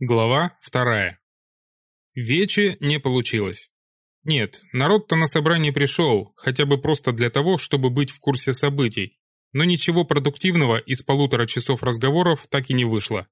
Глава вторая. Вече не получилось. Нет, народ-то на собрание пришел, хотя бы просто для того, чтобы быть в курсе событий, но ничего продуктивного из полутора часов разговоров так и не вышло.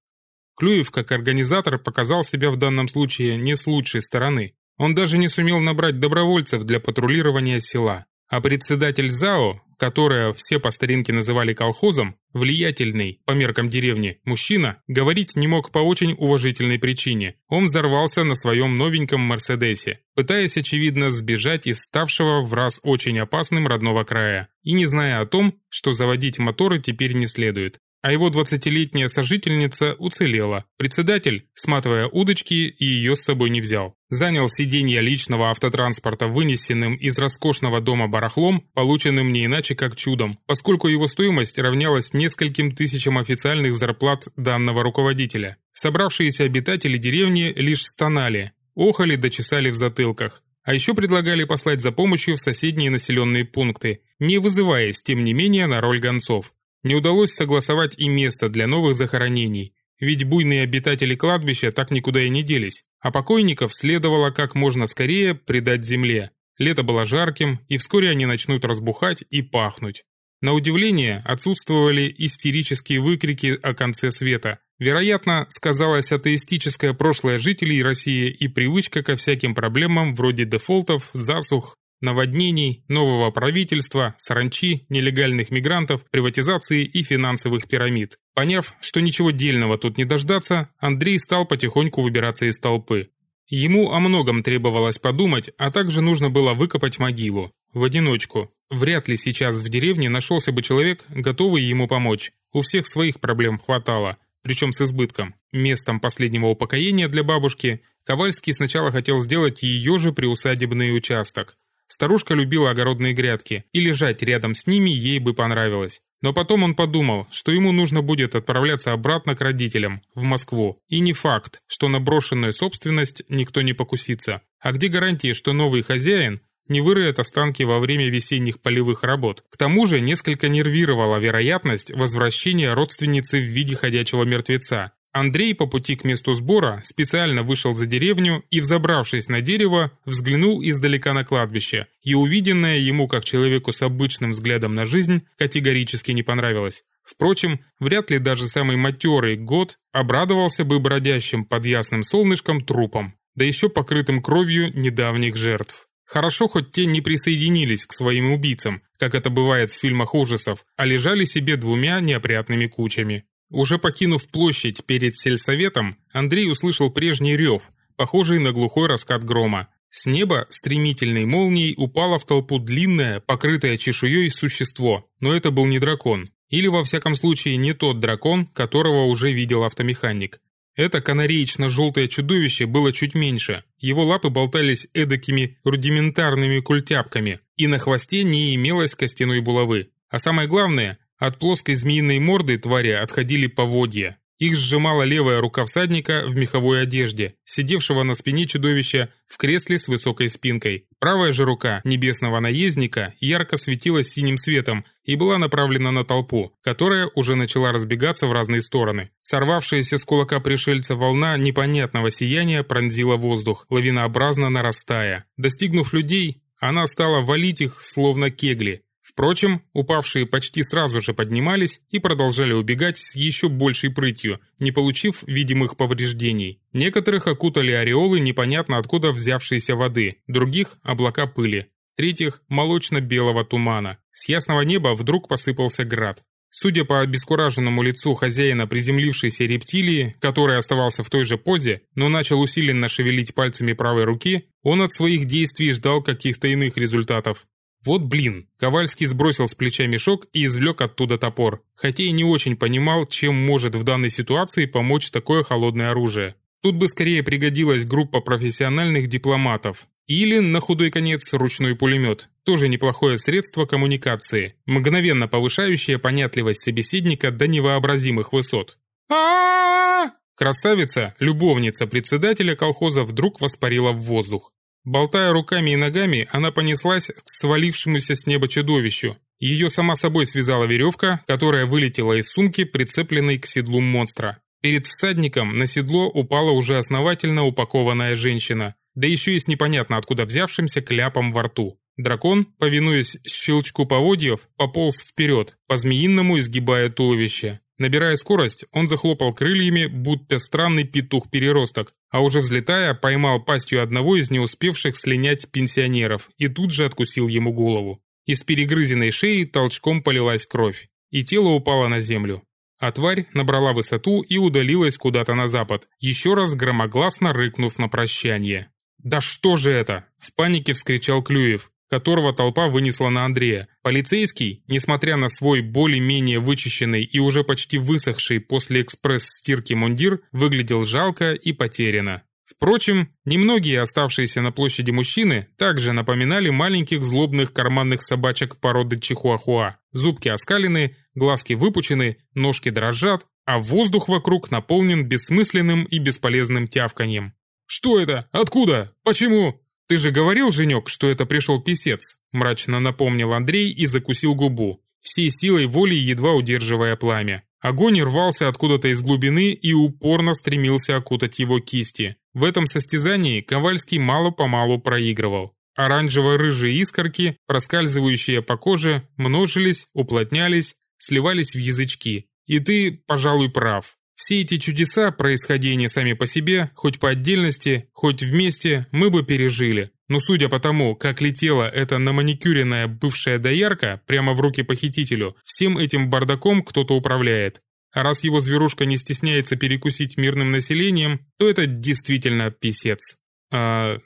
Клюев, как организатор, показал себя в данном случае не с лучшей стороны. Он даже не сумел набрать добровольцев для патрулирования села. А председатель ЗАО, которое все по старинке называли колхозом, влиятельный, по меркам деревни, мужчина, говорить не мог по очень уважительной причине. Он взорвался на своем новеньком «Мерседесе», пытаясь, очевидно, сбежать из ставшего в раз очень опасным родного края, и не зная о том, что заводить моторы теперь не следует а его двадцатилетняя сожительница уцелела. Председатель, сматывая удочки, ее с собой не взял. Занял сиденье личного автотранспорта вынесенным из роскошного дома барахлом, полученным не иначе как чудом, поскольку его стоимость равнялась нескольким тысячам официальных зарплат данного руководителя. Собравшиеся обитатели деревни лишь стонали, охали дочесали в затылках. А еще предлагали послать за помощью в соседние населенные пункты, не вызываясь, тем не менее, на роль гонцов. Не удалось согласовать и место для новых захоронений, ведь буйные обитатели кладбища так никуда и не делись, а покойников следовало как можно скорее предать земле. Лето было жарким, и вскоре они начнут разбухать и пахнуть. На удивление, отсутствовали истерические выкрики о конце света. Вероятно, сказалось атеистическое прошлое жителей России и привычка ко всяким проблемам вроде дефолтов, засух, наводнений, нового правительства, саранчи, нелегальных мигрантов, приватизации и финансовых пирамид. Поняв, что ничего дельного тут не дождаться, Андрей стал потихоньку выбираться из толпы. Ему о многом требовалось подумать, а также нужно было выкопать могилу. В одиночку. Вряд ли сейчас в деревне нашелся бы человек, готовый ему помочь. У всех своих проблем хватало, причем с избытком. Местом последнего упокоения для бабушки Ковальский сначала хотел сделать ее же приусадебный участок. Старушка любила огородные грядки, и лежать рядом с ними ей бы понравилось. Но потом он подумал, что ему нужно будет отправляться обратно к родителям, в Москву. И не факт, что на брошенную собственность никто не покусится. А где гарантии, что новый хозяин не выроет останки во время весенних полевых работ? К тому же несколько нервировала вероятность возвращения родственницы в виде ходячего мертвеца. Андрей по пути к месту сбора специально вышел за деревню и, взобравшись на дерево, взглянул издалека на кладбище, и увиденное ему как человеку с обычным взглядом на жизнь категорически не понравилось. Впрочем, вряд ли даже самый матерый год обрадовался бы бродящим под ясным солнышком трупом, да еще покрытым кровью недавних жертв. Хорошо, хоть те не присоединились к своим убийцам, как это бывает в фильмах ужасов, а лежали себе двумя неопрятными кучами. Уже покинув площадь перед сельсоветом, Андрей услышал прежний рев, похожий на глухой раскат грома. С неба стремительной молнией упало в толпу длинное, покрытое чешуей существо, но это был не дракон. Или, во всяком случае, не тот дракон, которого уже видел автомеханик. Это канареечно-желтое чудовище было чуть меньше. Его лапы болтались эдакими рудиментарными культяпками, и на хвосте не имелось костяной булавы. А самое главное, от плоской змеиной морды твари отходили поводья. Их сжимала левая рука всадника в меховой одежде, сидевшего на спине чудовища в кресле с высокой спинкой. Правая же рука небесного наездника ярко светилась синим светом и была направлена на толпу, которая уже начала разбегаться в разные стороны. Сорвавшаяся с кулака пришельца волна непонятного сияния пронзила воздух, лавинообразно нарастая. Достигнув людей, она стала валить их, словно кегли, Впрочем, упавшие почти сразу же поднимались и продолжали убегать с еще большей прытью, не получив видимых повреждений. Некоторых окутали ореолы непонятно откуда взявшейся воды, других – облака пыли, третьих – молочно-белого тумана. С ясного неба вдруг посыпался град. Судя по обескураженному лицу хозяина приземлившейся рептилии, который оставался в той же позе, но начал усиленно шевелить пальцами правой руки, он от своих действий ждал каких-то иных результатов. Вот блин, Ковальский сбросил с плеча мешок и извлек оттуда топор, хотя и не очень понимал, чем может в данной ситуации помочь такое холодное оружие. Тут бы скорее пригодилась группа профессиональных дипломатов. Или, на худой конец, ручной пулемет. Тоже неплохое средство коммуникации, мгновенно повышающее понятливость собеседника до невообразимых высот. а Красавица, любовница председателя колхоза вдруг воспарила в воздух. Болтая руками и ногами, она понеслась к свалившемуся с неба чудовищу. Ее сама собой связала веревка, которая вылетела из сумки, прицепленной к седлу монстра. Перед всадником на седло упала уже основательно упакованная женщина, да еще и с непонятно откуда взявшимся кляпом во рту. Дракон, повинуясь щелчку поводьев, пополз вперед, по-змеиному изгибая туловище. Набирая скорость, он захлопал крыльями, будто странный петух-переросток, а уже взлетая, поймал пастью одного из не успевших слинять пенсионеров и тут же откусил ему голову. Из перегрызенной шеи толчком полилась кровь, и тело упало на землю. А тварь набрала высоту и удалилась куда-то на запад, еще раз громогласно рыкнув на прощание. «Да что же это?» – в панике вскричал Клюев которого толпа вынесла на Андрея. Полицейский, несмотря на свой более-менее вычищенный и уже почти высохший после экспресс-стирки мундир, выглядел жалко и потеряно. Впрочем, немногие оставшиеся на площади мужчины также напоминали маленьких злобных карманных собачек породы чихуахуа. Зубки оскалены, глазки выпучены, ножки дрожат, а воздух вокруг наполнен бессмысленным и бесполезным тявканьем. «Что это? Откуда? Почему? «Ты же говорил, Женек, что это пришел писец?» Мрачно напомнил Андрей и закусил губу, всей силой воли едва удерживая пламя. Огонь рвался откуда-то из глубины и упорно стремился окутать его кисти. В этом состязании Ковальский мало-помалу проигрывал. Оранжево-рыжие искорки, проскальзывающие по коже, множились, уплотнялись, сливались в язычки. И ты, пожалуй, прав. Все эти чудеса происходения сами по себе, хоть по отдельности, хоть вместе, мы бы пережили. Но судя по тому, как летела эта наманикюренная бывшая доярка прямо в руки похитителю, всем этим бардаком кто-то управляет. А раз его зверушка не стесняется перекусить мирным населением, то это действительно писец. А...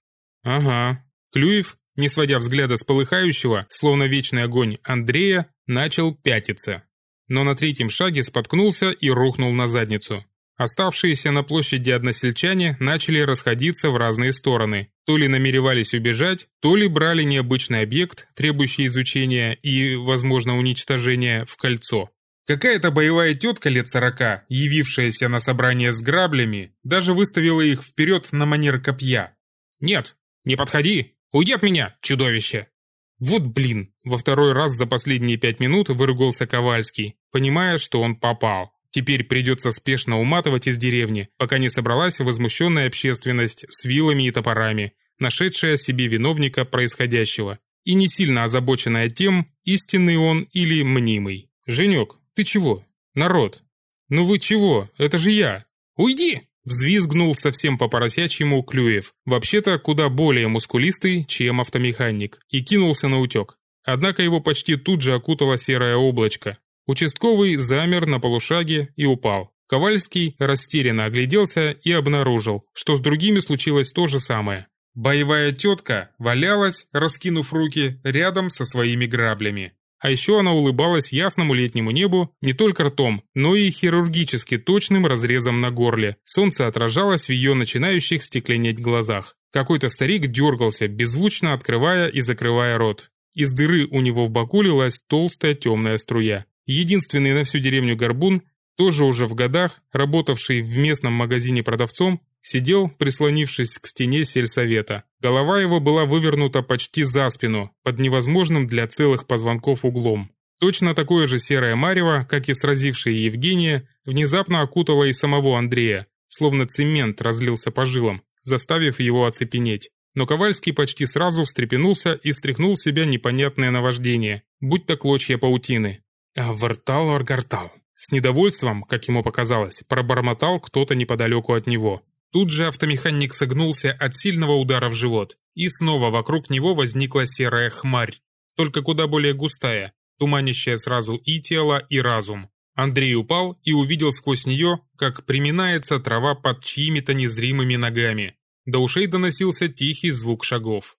Ага. Клюев, не сводя взгляда с полыхающего, словно вечный огонь Андрея, начал пятиться но на третьем шаге споткнулся и рухнул на задницу. Оставшиеся на площади односельчане начали расходиться в разные стороны. То ли намеревались убежать, то ли брали необычный объект, требующий изучения и, возможно, уничтожения, в кольцо. Какая-то боевая тетка лет сорока, явившаяся на собрание с граблями, даже выставила их вперед на манер копья. «Нет, не подходи! Уйди от меня, чудовище!» «Вот блин!» Во второй раз за последние пять минут выругался Ковальский, понимая, что он попал. Теперь придется спешно уматывать из деревни, пока не собралась возмущенная общественность с вилами и топорами, нашедшая себе виновника происходящего, и не сильно озабоченная тем, истинный он или мнимый. «Женек, ты чего? Народ! Ну вы чего? Это же я! Уйди!» Взвизгнул совсем по поросячьему Клюев, вообще-то куда более мускулистый, чем автомеханик, и кинулся на утек. Однако его почти тут же окутало серое облачко. Участковый замер на полушаге и упал. Ковальский растерянно огляделся и обнаружил, что с другими случилось то же самое. Боевая тетка валялась, раскинув руки, рядом со своими граблями. А еще она улыбалась ясному летнему небу не только ртом, но и хирургически точным разрезом на горле. Солнце отражалось в ее начинающих стекленеть глазах. Какой-то старик дергался, беззвучно открывая и закрывая рот. Из дыры у него в боку лилась толстая темная струя. Единственный на всю деревню горбун, тоже уже в годах, работавший в местном магазине продавцом, Сидел, прислонившись к стене сельсовета. Голова его была вывернута почти за спину, под невозможным для целых позвонков углом. Точно такое же серое марево, как и сразившее Евгения, внезапно окутало и самого Андрея, словно цемент разлился по жилам, заставив его оцепенеть. Но Ковальский почти сразу встрепенулся и стряхнул с себя непонятное наваждение, будь то клочья паутины. «Вартал аргартал». С недовольством, как ему показалось, пробормотал кто-то неподалеку от него. Тут же автомеханик согнулся от сильного удара в живот, и снова вокруг него возникла серая хмарь, только куда более густая, туманящая сразу и тело, и разум. Андрей упал и увидел сквозь нее, как приминается трава под чьими-то незримыми ногами. До ушей доносился тихий звук шагов.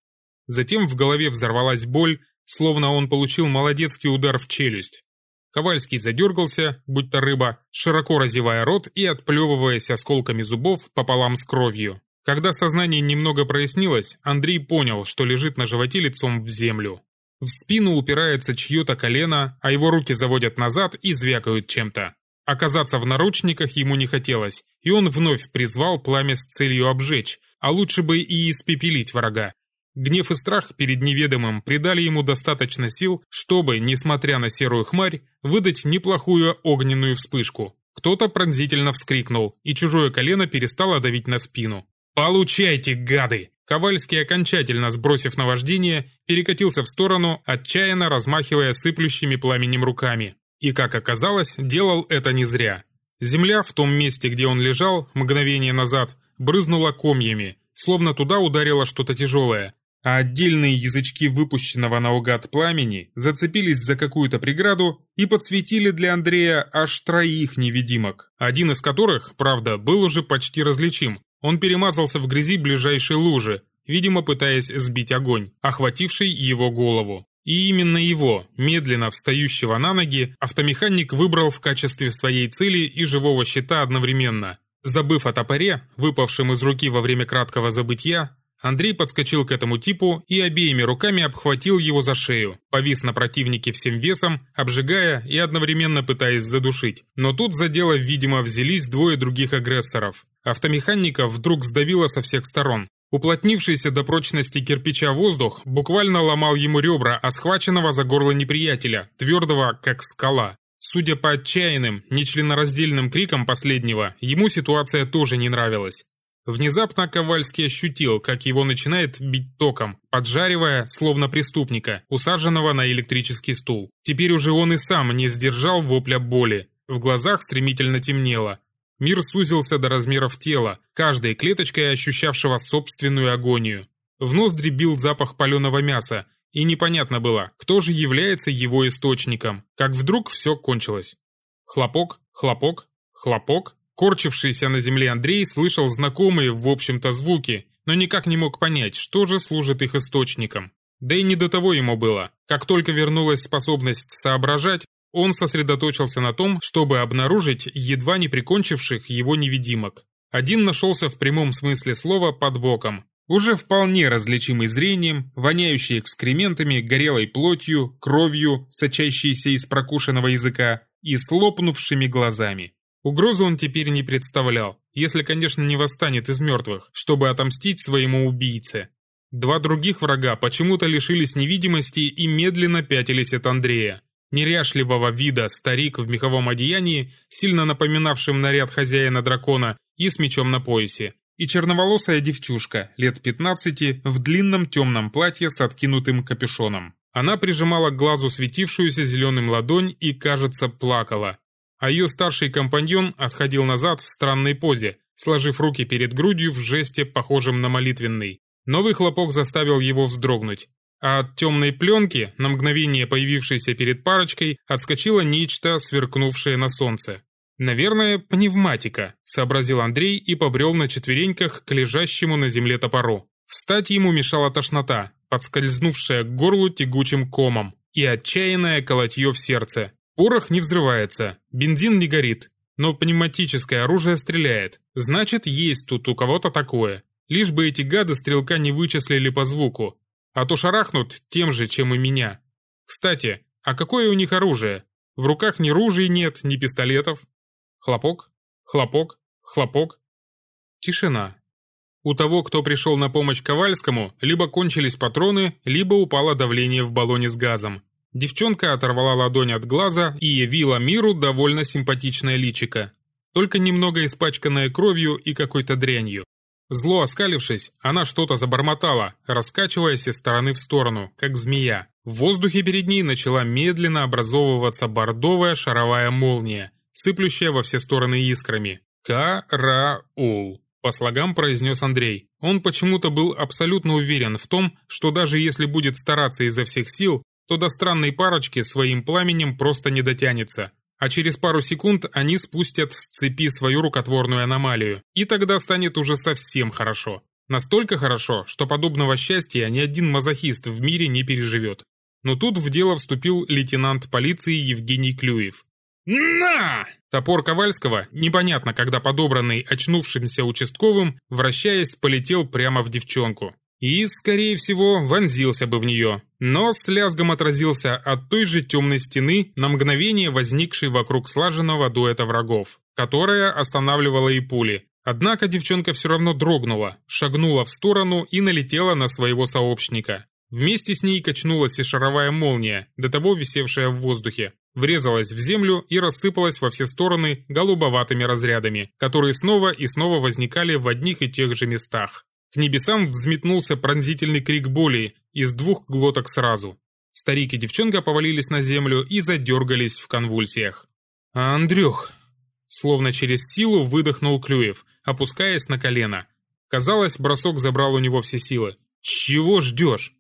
Затем в голове взорвалась боль, словно он получил молодецкий удар в челюсть. Ковальский задергался, будто рыба, широко разевая рот и отплевываясь осколками зубов пополам с кровью. Когда сознание немного прояснилось, Андрей понял, что лежит на животе лицом в землю. В спину упирается чье-то колено, а его руки заводят назад и звякают чем-то. Оказаться в наручниках ему не хотелось, и он вновь призвал пламя с целью обжечь, а лучше бы и испепелить врага. Гнев и страх перед неведомым придали ему достаточно сил, чтобы, несмотря на серую хмарь, выдать неплохую огненную вспышку. Кто-то пронзительно вскрикнул, и чужое колено перестало давить на спину. «Получайте, гады!» Ковальский, окончательно сбросив наваждение, перекатился в сторону, отчаянно размахивая сыплющими пламенем руками. И, как оказалось, делал это не зря. Земля в том месте, где он лежал, мгновение назад, брызнула комьями, словно туда ударило что-то тяжелое, а отдельные язычки выпущенного наугад пламени зацепились за какую-то преграду и подсветили для Андрея аж троих невидимок, один из которых, правда, был уже почти различим. Он перемазался в грязи ближайшей лужи, видимо пытаясь сбить огонь, охвативший его голову. И именно его, медленно встающего на ноги, автомеханик выбрал в качестве своей цели и живого щита одновременно. Забыв о топоре, выпавшем из руки во время краткого забытья, Андрей подскочил к этому типу и обеими руками обхватил его за шею, повис на противнике всем весом, обжигая и одновременно пытаясь задушить. Но тут за дело, видимо, взялись двое других агрессоров. Автомеханика вдруг сдавило со всех сторон. Уплотнившийся до прочности кирпича воздух буквально ломал ему ребра, а схваченного за горло неприятеля, твердого, как скала. Судя по отчаянным, нечленораздельным крикам последнего, ему ситуация тоже не нравилась. Внезапно Ковальский ощутил, как его начинает бить током, поджаривая, словно преступника, усаженного на электрический стул. Теперь уже он и сам не сдержал вопля боли. В глазах стремительно темнело, Мир сузился до размеров тела, каждой клеточкой ощущавшего собственную агонию. В ноздри бил запах паленого мяса, и непонятно было, кто же является его источником, как вдруг все кончилось. Хлопок, хлопок, хлопок. Корчившийся на земле Андрей слышал знакомые, в общем-то, звуки, но никак не мог понять, что же служит их источником. Да и не до того ему было. Как только вернулась способность соображать, он сосредоточился на том, чтобы обнаружить едва не прикончивших его невидимок. Один нашелся в прямом смысле слова под боком, уже вполне различимый зрением, воняющий экскрементами, горелой плотью, кровью, сочащейся из прокушенного языка и слопнувшими глазами. Угрозу он теперь не представлял, если, конечно, не восстанет из мертвых, чтобы отомстить своему убийце. Два других врага почему-то лишились невидимости и медленно пятились от Андрея. Неряшливого вида старик в меховом одеянии, сильно напоминавшем наряд хозяина дракона, и с мечом на поясе, и черноволосая девчушка, лет 15, в длинном темном платье с откинутым капюшоном. Она прижимала к глазу светившуюся зеленым ладонь и, кажется, плакала. А ее старший компаньон отходил назад в странной позе, сложив руки перед грудью в жесте, похожем на молитвенный. Новый хлопок заставил его вздрогнуть а от темной пленки, на мгновение появившейся перед парочкой, отскочило нечто, сверкнувшее на солнце. «Наверное, пневматика», — сообразил Андрей и побрел на четвереньках к лежащему на земле топору. Встать ему мешала тошнота, подскользнувшая к горлу тягучим комом, и отчаянное колотье в сердце. Порох не взрывается, бензин не горит, но пневматическое оружие стреляет. Значит, есть тут у кого-то такое. Лишь бы эти гады стрелка не вычислили по звуку, а то шарахнут тем же, чем и меня. Кстати, а какое у них оружие? В руках ни ружей нет, ни пистолетов. Хлопок, хлопок, хлопок. Тишина. У того, кто пришел на помощь Ковальскому, либо кончились патроны, либо упало давление в баллоне с газом. Девчонка оторвала ладонь от глаза и явила миру довольно симпатичное личико. Только немного испачканное кровью и какой-то дрянью. Зло оскалившись, она что-то забормотала, раскачиваясь из стороны в сторону, как змея. В воздухе перед ней начала медленно образовываться бордовая шаровая молния, сыплющая во все стороны искрами. «Караул», — по слогам произнес Андрей. Он почему-то был абсолютно уверен в том, что даже если будет стараться изо всех сил, то до странной парочки своим пламенем просто не дотянется а через пару секунд они спустят с цепи свою рукотворную аномалию, и тогда станет уже совсем хорошо. Настолько хорошо, что подобного счастья ни один мазохист в мире не переживет. Но тут в дело вступил лейтенант полиции Евгений Клюев. «На!» Топор Ковальского, непонятно когда подобранный очнувшимся участковым, вращаясь, полетел прямо в девчонку и, скорее всего, вонзился бы в нее, но с лязгом отразился от той же темной стены на мгновение возникшей вокруг слаженного дуэта врагов, которая останавливала и пули. Однако девчонка все равно дрогнула, шагнула в сторону и налетела на своего сообщника. Вместе с ней качнулась и шаровая молния, до того висевшая в воздухе. врезалась в землю и рассыпалась во все стороны голубоватыми разрядами, которые снова и снова возникали в одних и тех же местах. К небесам взметнулся пронзительный крик боли из двух глоток сразу. Старик и девчонка повалились на землю и задергались в конвульсиях. «А Андрюх!» Словно через силу выдохнул Клюев, опускаясь на колено. Казалось, бросок забрал у него все силы. «Чего ждешь?»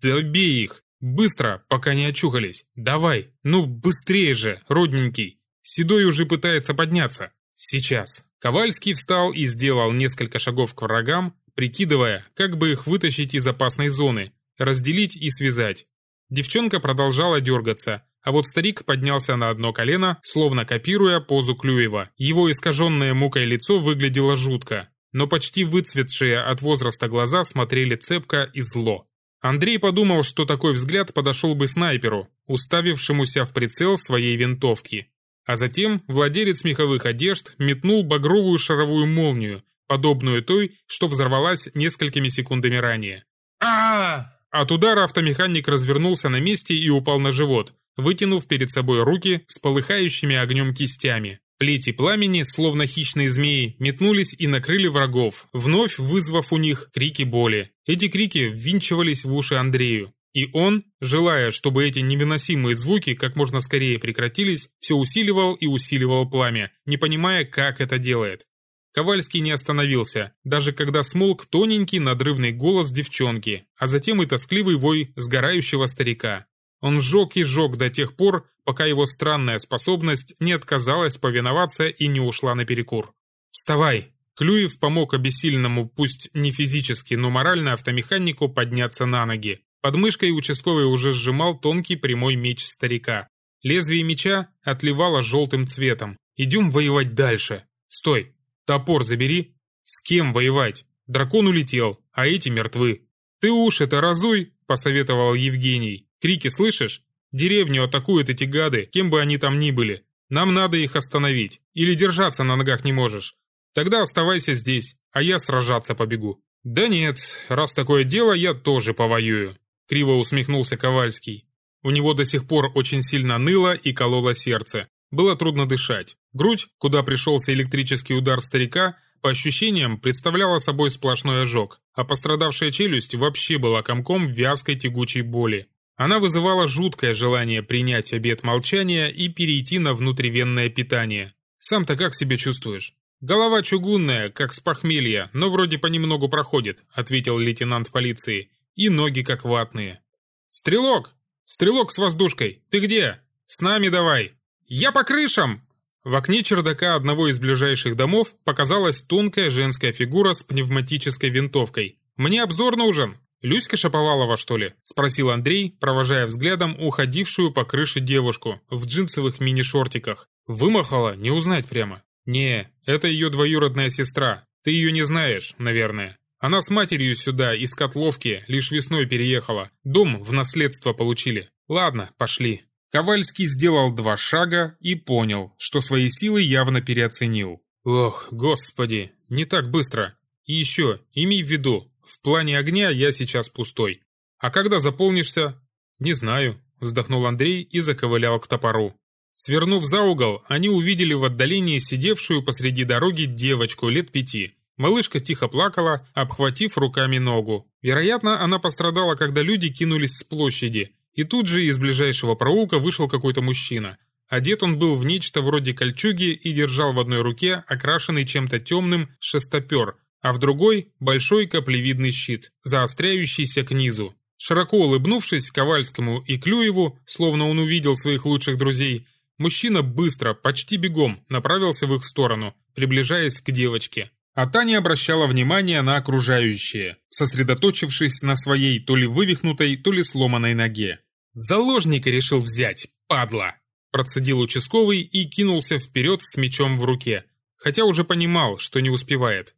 «Да бей их! Быстро, пока не очухались! Давай! Ну, быстрее же, родненький!» Седой уже пытается подняться. «Сейчас!» Ковальский встал и сделал несколько шагов к врагам, прикидывая, как бы их вытащить из опасной зоны, разделить и связать. Девчонка продолжала дергаться, а вот старик поднялся на одно колено, словно копируя позу Клюева. Его искаженное мукой лицо выглядело жутко, но почти выцветшие от возраста глаза смотрели цепко и зло. Андрей подумал, что такой взгляд подошел бы снайперу, уставившемуся в прицел своей винтовки. А затем владелец меховых одежд метнул багровую шаровую молнию, подобную той, что взорвалась несколькими секундами ранее. а От удара автомеханик развернулся на месте и упал на живот, вытянув перед собой руки с полыхающими огнем кистями. Плети пламени, словно хищные змеи, метнулись и накрыли врагов, вновь вызвав у них крики боли. Эти крики ввинчивались в уши Андрею. И он, желая, чтобы эти невыносимые звуки как можно скорее прекратились, все усиливал и усиливал пламя, не понимая, как это делает. Ковальский не остановился, даже когда смолк тоненький надрывный голос девчонки, а затем и тоскливый вой сгорающего старика. Он жег и жег до тех пор, пока его странная способность не отказалась повиноваться и не ушла наперекур. «Вставай!» Клюев помог обессильному, пусть не физически, но морально автомеханику подняться на ноги. Под мышкой участковый уже сжимал тонкий прямой меч старика. Лезвие меча отливало желтым цветом. «Идем воевать дальше!» «Стой! Топор забери!» «С кем воевать? Дракон улетел, а эти мертвы!» «Ты уши-то разуй!» – посоветовал Евгений. Крики слышишь? Деревню атакуют эти гады, кем бы они там ни были. Нам надо их остановить. Или держаться на ногах не можешь. Тогда оставайся здесь, а я сражаться побегу». «Да нет, раз такое дело, я тоже повоюю», — криво усмехнулся Ковальский. У него до сих пор очень сильно ныло и кололо сердце. Было трудно дышать. Грудь, куда пришелся электрический удар старика, по ощущениям представляла собой сплошной ожог, а пострадавшая челюсть вообще была комком вязкой тягучей боли. Она вызывала жуткое желание принять обет молчания и перейти на внутривенное питание. «Сам-то как себя чувствуешь?» «Голова чугунная, как с похмелья, но вроде понемногу проходит», ответил лейтенант полиции. «И ноги как ватные». «Стрелок! Стрелок с воздушкой! Ты где? С нами давай!» «Я по крышам!» В окне чердака одного из ближайших домов показалась тонкая женская фигура с пневматической винтовкой. «Мне обзор нужен!» «Люська Шаповалова, что ли?» – спросил Андрей, провожая взглядом уходившую по крыше девушку в джинсовых мини-шортиках. Вымахала, не узнать прямо. «Не, это ее двоюродная сестра. Ты ее не знаешь, наверное. Она с матерью сюда, из Котловки, лишь весной переехала. Дом в наследство получили. Ладно, пошли». Ковальский сделал два шага и понял, что свои силы явно переоценил. «Ох, господи, не так быстро. И еще, имей в виду, в плане огня я сейчас пустой. А когда заполнишься? Не знаю, вздохнул Андрей и заковылял к топору. Свернув за угол, они увидели в отдалении сидевшую посреди дороги девочку лет пяти. Малышка тихо плакала, обхватив руками ногу. Вероятно, она пострадала, когда люди кинулись с площади. И тут же из ближайшего проулка вышел какой-то мужчина. Одет он был в нечто вроде кольчуги и держал в одной руке окрашенный чем-то темным шестопер, а в другой – большой каплевидный щит, заостряющийся к низу. Широко улыбнувшись Ковальскому и Клюеву, словно он увидел своих лучших друзей, мужчина быстро, почти бегом, направился в их сторону, приближаясь к девочке. А та не обращала внимания на окружающее, сосредоточившись на своей то ли вывихнутой, то ли сломанной ноге. «Заложника решил взять, падла!» Процедил участковый и кинулся вперед с мечом в руке, хотя уже понимал, что не успевает.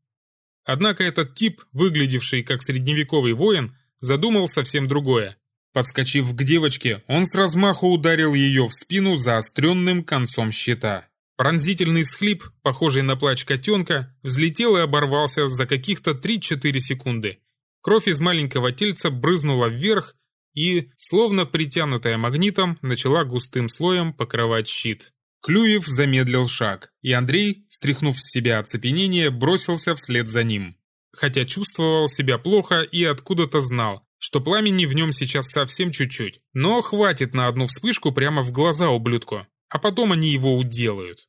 Однако этот тип, выглядевший как средневековый воин, задумал совсем другое. Подскочив к девочке, он с размаху ударил ее в спину заостренным концом щита. Пронзительный всхлип, похожий на плач котенка, взлетел и оборвался за каких-то 3-4 секунды. Кровь из маленького тельца брызнула вверх, и, словно притянутая магнитом, начала густым слоем покрывать щит. Клюев замедлил шаг, и Андрей, стряхнув с себя оцепенение, бросился вслед за ним. Хотя чувствовал себя плохо и откуда-то знал, что пламени в нем сейчас совсем чуть-чуть, но хватит на одну вспышку прямо в глаза ублюдку, а потом они его уделают.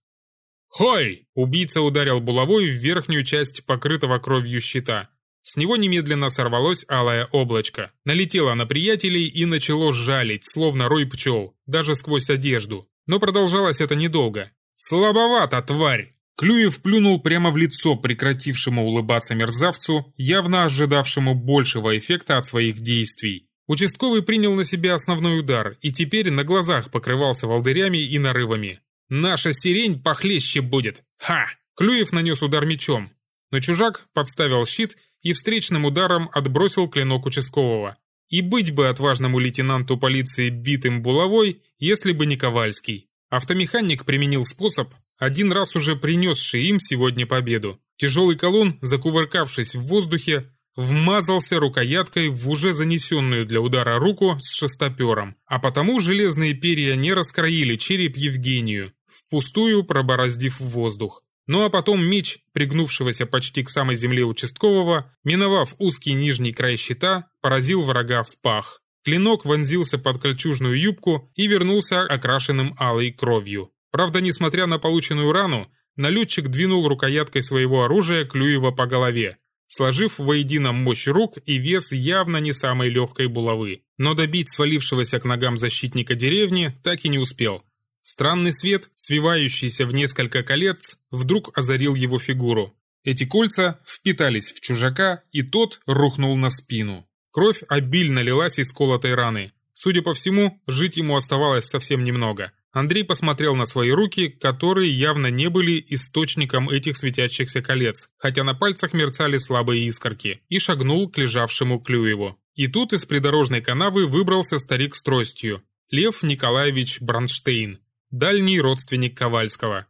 «Хой!» – убийца ударил булавой в верхнюю часть покрытого кровью щита. С него немедленно сорвалось алое облачко, налетело на приятелей и начало жалить, словно рой пчел, даже сквозь одежду. Но продолжалось это недолго. «Слабовато, тварь!» Клюев плюнул прямо в лицо прекратившему улыбаться мерзавцу, явно ожидавшему большего эффекта от своих действий. Участковый принял на себя основной удар и теперь на глазах покрывался волдырями и нарывами. «Наша сирень похлеще будет! Ха!» Клюев нанес удар мечом, но чужак подставил щит и встречным ударом отбросил клинок участкового. И быть бы отважному лейтенанту полиции битым булавой, если бы не Ковальский. Автомеханик применил способ, один раз уже принесший им сегодня победу. Тяжелый колонн, закувыркавшись в воздухе, вмазался рукояткой в уже занесенную для удара руку с шестопером, а потому железные перья не раскроили череп Евгению, впустую пробороздив воздух. Ну а потом меч, пригнувшегося почти к самой земле участкового, миновав узкий нижний край щита, поразил врага в пах. Клинок вонзился под кольчужную юбку и вернулся окрашенным алой кровью. Правда, несмотря на полученную рану, налетчик двинул рукояткой своего оружия Клюева по голове, сложив воедино мощь рук и вес явно не самой легкой булавы. Но добить свалившегося к ногам защитника деревни так и не успел. Странный свет, свивающийся в несколько колец, вдруг озарил его фигуру. Эти кольца впитались в чужака, и тот рухнул на спину. Кровь обильно лилась из колотой раны. Судя по всему, жить ему оставалось совсем немного. Андрей посмотрел на свои руки, которые явно не были источником этих светящихся колец, хотя на пальцах мерцали слабые искорки, и шагнул к лежавшему Клюеву. И тут из придорожной канавы выбрался старик с тростью. Лев Николаевич Бронштейн, дальний родственник Ковальского.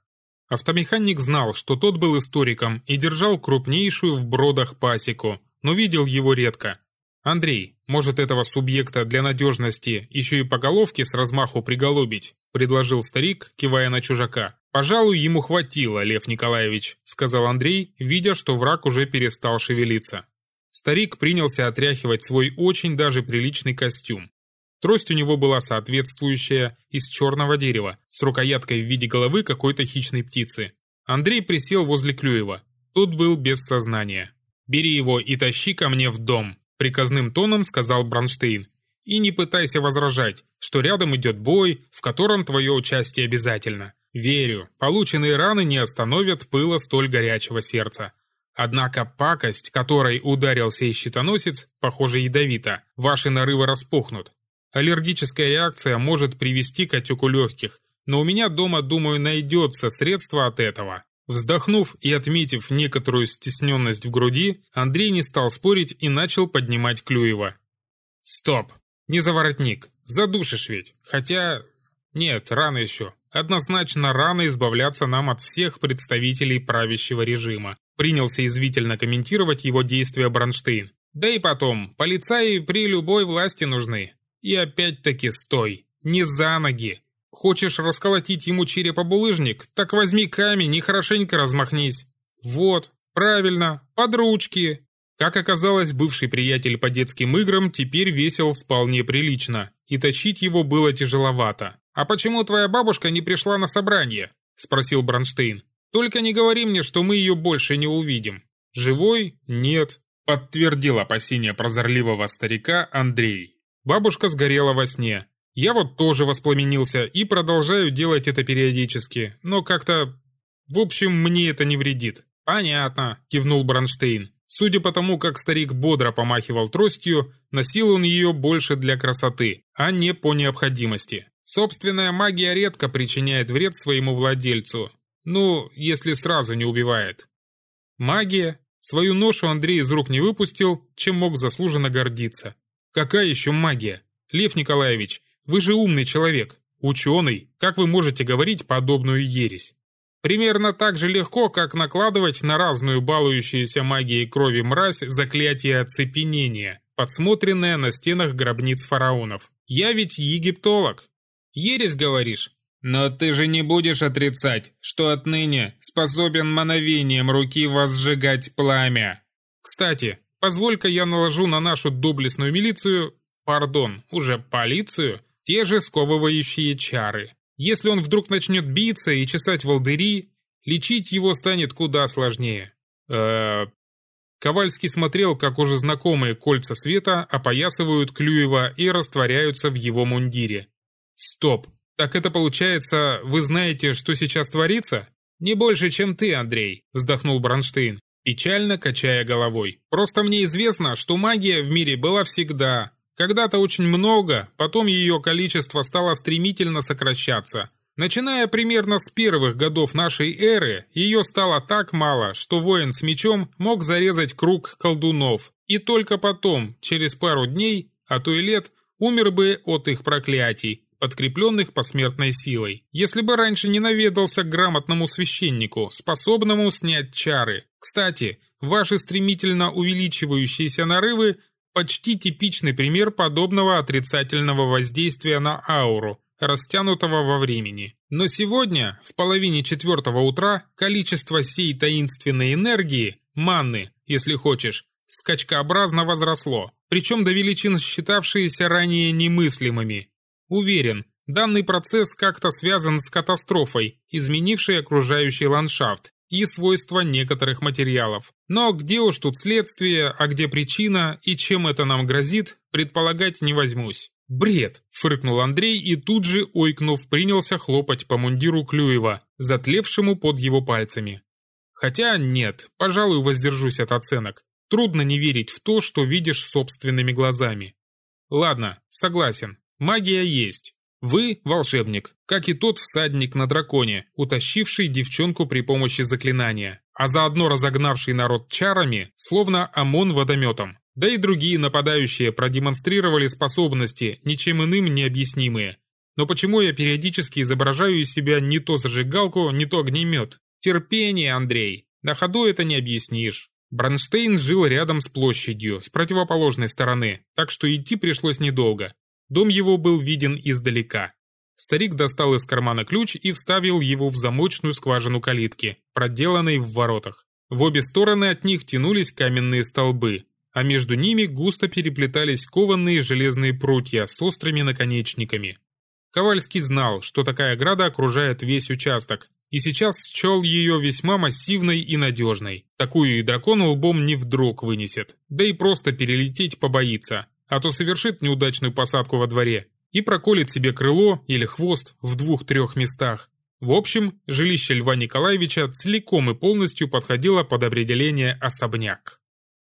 Автомеханик знал, что тот был историком и держал крупнейшую в бродах пасеку, но видел его редко. «Андрей, может этого субъекта для надежности еще и по головке с размаху приголубить?» – предложил старик, кивая на чужака. «Пожалуй, ему хватило, Лев Николаевич», – сказал Андрей, видя, что враг уже перестал шевелиться. Старик принялся отряхивать свой очень даже приличный костюм. Трость у него была соответствующая, из черного дерева, с рукояткой в виде головы какой-то хищной птицы. Андрей присел возле Клюева. Тот был без сознания. «Бери его и тащи ко мне в дом», – приказным тоном сказал Бронштейн. «И не пытайся возражать, что рядом идет бой, в котором твое участие обязательно. Верю, полученные раны не остановят пыла столь горячего сердца. Однако пакость, которой ударился и щитоносец, похоже ядовита. Ваши нарывы распухнут. Аллергическая реакция может привести к отеку легких, но у меня дома, думаю, найдется средство от этого. Вздохнув и отметив некоторую стесненность в груди, Андрей не стал спорить и начал поднимать Клюева. «Стоп! Не за воротник. Задушишь ведь. Хотя... Нет, рано еще. Однозначно рано избавляться нам от всех представителей правящего режима. Принялся извительно комментировать его действия Бронштейн. Да и потом, полицаи при любой власти нужны. И опять-таки стой, не за ноги. Хочешь расколотить ему черепобулыжник? Так возьми камень и хорошенько размахнись. Вот, правильно, под ручки. Как оказалось, бывший приятель по детским играм теперь весил вполне прилично, и тащить его было тяжеловато. «А почему твоя бабушка не пришла на собрание?» – спросил Бронштейн. «Только не говори мне, что мы ее больше не увидим». «Живой? Нет», – подтвердил опасение прозорливого старика Андрей. Бабушка сгорела во сне. Я вот тоже воспламенился и продолжаю делать это периодически, но как-то... В общем, мне это не вредит. «Понятно», – кивнул Бронштейн. Судя по тому, как старик бодро помахивал тростью, носил он ее больше для красоты, а не по необходимости. Собственная магия редко причиняет вред своему владельцу. Ну, если сразу не убивает. Магия? Свою ношу Андрей из рук не выпустил, чем мог заслуженно гордиться. Какая еще магия? Лев Николаевич, вы же умный человек, ученый, как вы можете говорить подобную ересь? Примерно так же легко, как накладывать на разную балующуюся магией крови мразь заклятие оцепенения, подсмотренная на стенах гробниц фараонов. «Я ведь египтолог». «Ересь, говоришь?» «Но ты же не будешь отрицать, что отныне способен мановением руки возжигать пламя». «Кстати, позволь-ка я наложу на нашу доблестную милицию, пардон, уже полицию, те же сковывающие чары. Если он вдруг начнет биться и чесать волдыри, лечить его станет куда сложнее». «Э, Ковальский смотрел, как уже знакомые кольца света опоясывают Клюева и растворяются в его мундире. «Стоп! Так это получается, вы знаете, что сейчас творится?» «Не больше, чем ты, Андрей», – вздохнул Бронштейн, печально качая головой. «Просто мне известно, что магия в мире была всегда. Когда-то очень много, потом ее количество стало стремительно сокращаться. Начиная примерно с первых годов нашей эры, ее стало так мало, что воин с мечом мог зарезать круг колдунов, и только потом, через пару дней, а то и лет, умер бы от их проклятий, подкрепленных посмертной силой. Если бы раньше не наведался к грамотному священнику, способному снять чары. Кстати, ваши стремительно увеличивающиеся нарывы – почти типичный пример подобного отрицательного воздействия на ауру – растянутого во времени. Но сегодня, в половине четвертого утра, количество сей таинственной энергии, манны, если хочешь, скачкообразно возросло, причем до величин, считавшиеся ранее немыслимыми. Уверен, данный процесс как-то связан с катастрофой, изменившей окружающий ландшафт и свойства некоторых материалов. Но где уж тут следствие, а где причина и чем это нам грозит, предполагать не возьмусь. «Бред!» – фыркнул Андрей и тут же, ойкнув, принялся хлопать по мундиру Клюева, затлевшему под его пальцами. Хотя нет, пожалуй, воздержусь от оценок. Трудно не верить в то, что видишь собственными глазами. Ладно, согласен, магия есть. Вы – волшебник, как и тот всадник на драконе, утащивший девчонку при помощи заклинания, а заодно разогнавший народ чарами, словно ОМОН водометом. Да и другие нападающие продемонстрировали способности, ничем иным не объяснимые. Но почему я периодически изображаю из себя не то зажигалку, не то огнемет? Терпение, Андрей. На ходу это не объяснишь. Бронштейн жил рядом с площадью, с противоположной стороны, так что идти пришлось недолго. Дом его был виден издалека. Старик достал из кармана ключ и вставил его в замочную скважину калитки, проделанной в воротах. В обе стороны от них тянулись каменные столбы, а между ними густо переплетались кованные железные прутья с острыми наконечниками. Ковальский знал, что такая ограда окружает весь участок, и сейчас счел ее весьма массивной и надежной. Такую и дракон лбом не вдруг вынесет, да и просто перелететь побоится, а то совершит неудачную посадку во дворе и проколет себе крыло или хвост в двух-трех местах. В общем, жилище Льва Николаевича целиком и полностью подходило под определение «особняк».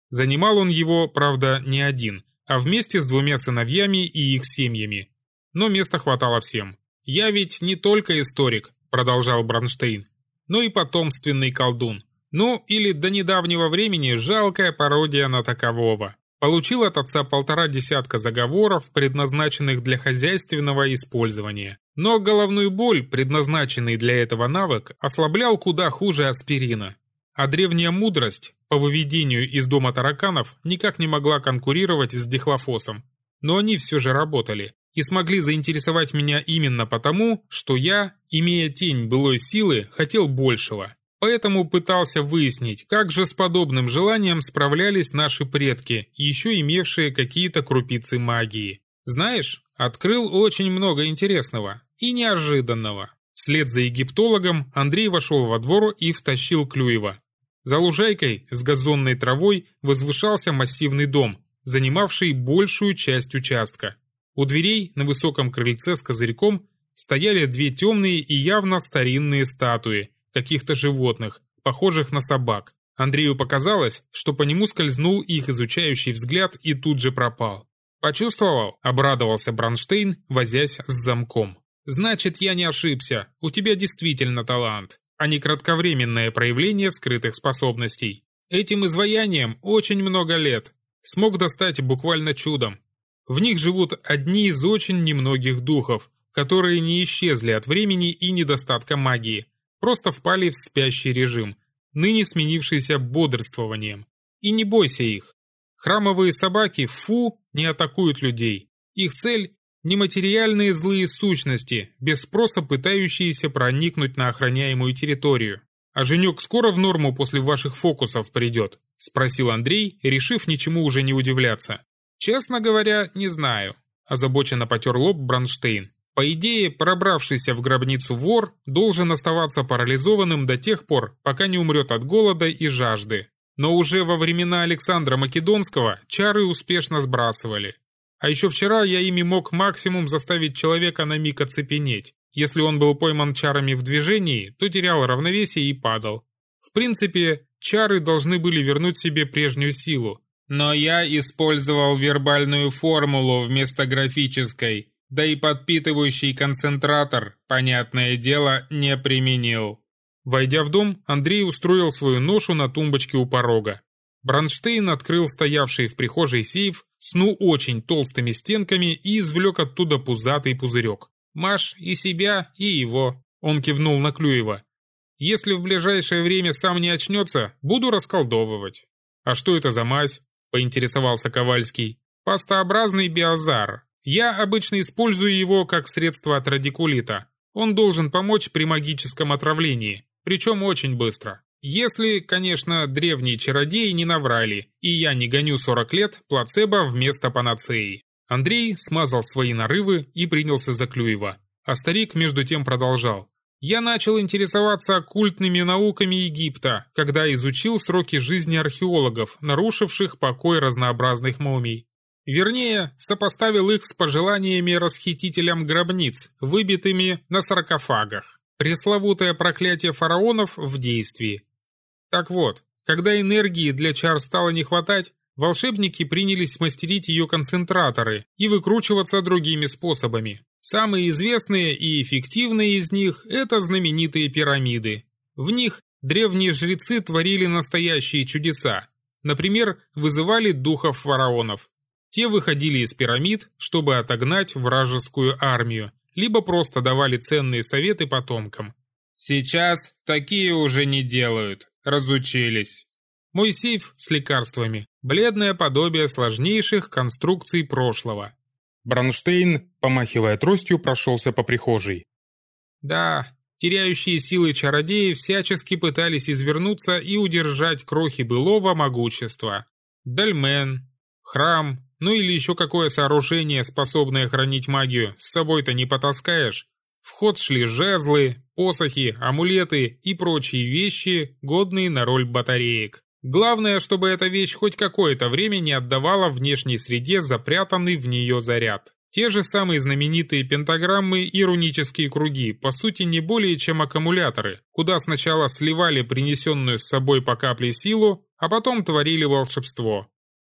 Занимал он его, правда, не один, а вместе с двумя сыновьями и их семьями. Но места хватало всем. «Я ведь не только историк», — продолжал Бронштейн, но и потомственный колдун. Ну, или до недавнего времени жалкая пародия на такового. Получил от отца полтора десятка заговоров, предназначенных для хозяйственного использования. Но головную боль, предназначенный для этого навык, ослаблял куда хуже аспирина. А древняя мудрость по выведению из дома тараканов никак не могла конкурировать с дихлофосом. Но они все же работали и смогли заинтересовать меня именно потому, что я, имея тень былой силы, хотел большего. Поэтому пытался выяснить, как же с подобным желанием справлялись наши предки, еще имевшие какие-то крупицы магии. Знаешь, открыл очень много интересного и неожиданного. Вслед за египтологом Андрей вошел во двор и втащил Клюева. За лужайкой с газонной травой возвышался массивный дом, занимавший большую часть участка. У дверей на высоком крыльце с козырьком стояли две темные и явно старинные статуи каких-то животных, похожих на собак. Андрею показалось, что по нему скользнул их изучающий взгляд и тут же пропал. «Почувствовал?» – обрадовался Бронштейн, возясь с замком. «Значит, я не ошибся. У тебя действительно талант а не кратковременное проявление скрытых способностей. Этим изваяниям очень много лет. Смог достать буквально чудом. В них живут одни из очень немногих духов, которые не исчезли от времени и недостатка магии, просто впали в спящий режим, ныне сменившийся бодрствованием. И не бойся их. Храмовые собаки, фу, не атакуют людей. Их цель – нематериальные злые сущности, без спроса пытающиеся проникнуть на охраняемую территорию. «А женек скоро в норму после ваших фокусов придет?» – спросил Андрей, решив ничему уже не удивляться. «Честно говоря, не знаю», – озабоченно потер лоб Бронштейн. По идее, пробравшийся в гробницу вор должен оставаться парализованным до тех пор, пока не умрет от голода и жажды. Но уже во времена Александра Македонского чары успешно сбрасывали. А еще вчера я ими мог максимум заставить человека на миг оцепенеть. Если он был пойман чарами в движении, то терял равновесие и падал. В принципе, чары должны были вернуть себе прежнюю силу. Но я использовал вербальную формулу вместо графической – да и подпитывающий концентратор, понятное дело, не применил. Войдя в дом, Андрей устроил свою ношу на тумбочке у порога. Бронштейн открыл стоявший в прихожей сейф с ну очень толстыми стенками и извлек оттуда пузатый пузырек. «Маш и себя, и его», — он кивнул на Клюева. «Если в ближайшее время сам не очнется, буду расколдовывать». «А что это за мазь?» — поинтересовался Ковальский. «Пастообразный биозар. Я обычно использую его как средство от радикулита. Он должен помочь при магическом отравлении, причем очень быстро. Если, конечно, древние чародеи не наврали, и я не гоню 40 лет плацебо вместо панацеи. Андрей смазал свои нарывы и принялся за Клюева. А старик между тем продолжал. Я начал интересоваться оккультными науками Египта, когда изучил сроки жизни археологов, нарушивших покой разнообразных мумий. Вернее, сопоставил их с пожеланиями расхитителям гробниц, выбитыми на саркофагах. Пресловутое проклятие фараонов в действии. Так вот, когда энергии для чар стало не хватать, волшебники принялись мастерить ее концентраторы и выкручиваться другими способами. Самые известные и эффективные из них – это знаменитые пирамиды. В них древние жрецы творили настоящие чудеса. Например, вызывали духов фараонов. Те выходили из пирамид, чтобы отогнать вражескую армию, либо просто давали ценные советы потомкам. Сейчас такие уже не делают, разучились. Мой сейф с лекарствами – бледное подобие сложнейших конструкций прошлого. Бронштейн, помахивая тростью, прошелся по прихожей. Да, теряющие силы чародеи всячески пытались извернуться и удержать крохи былого могущества. Дальмен, храм, ну или еще какое сооружение, способное хранить магию, с собой-то не потаскаешь. В ход шли жезлы, посохи, амулеты и прочие вещи, годные на роль батареек. Главное, чтобы эта вещь хоть какое-то время не отдавала внешней среде запрятанный в нее заряд. Те же самые знаменитые пентаграммы и рунические круги, по сути не более чем аккумуляторы, куда сначала сливали принесенную с собой по капле силу, а потом творили волшебство.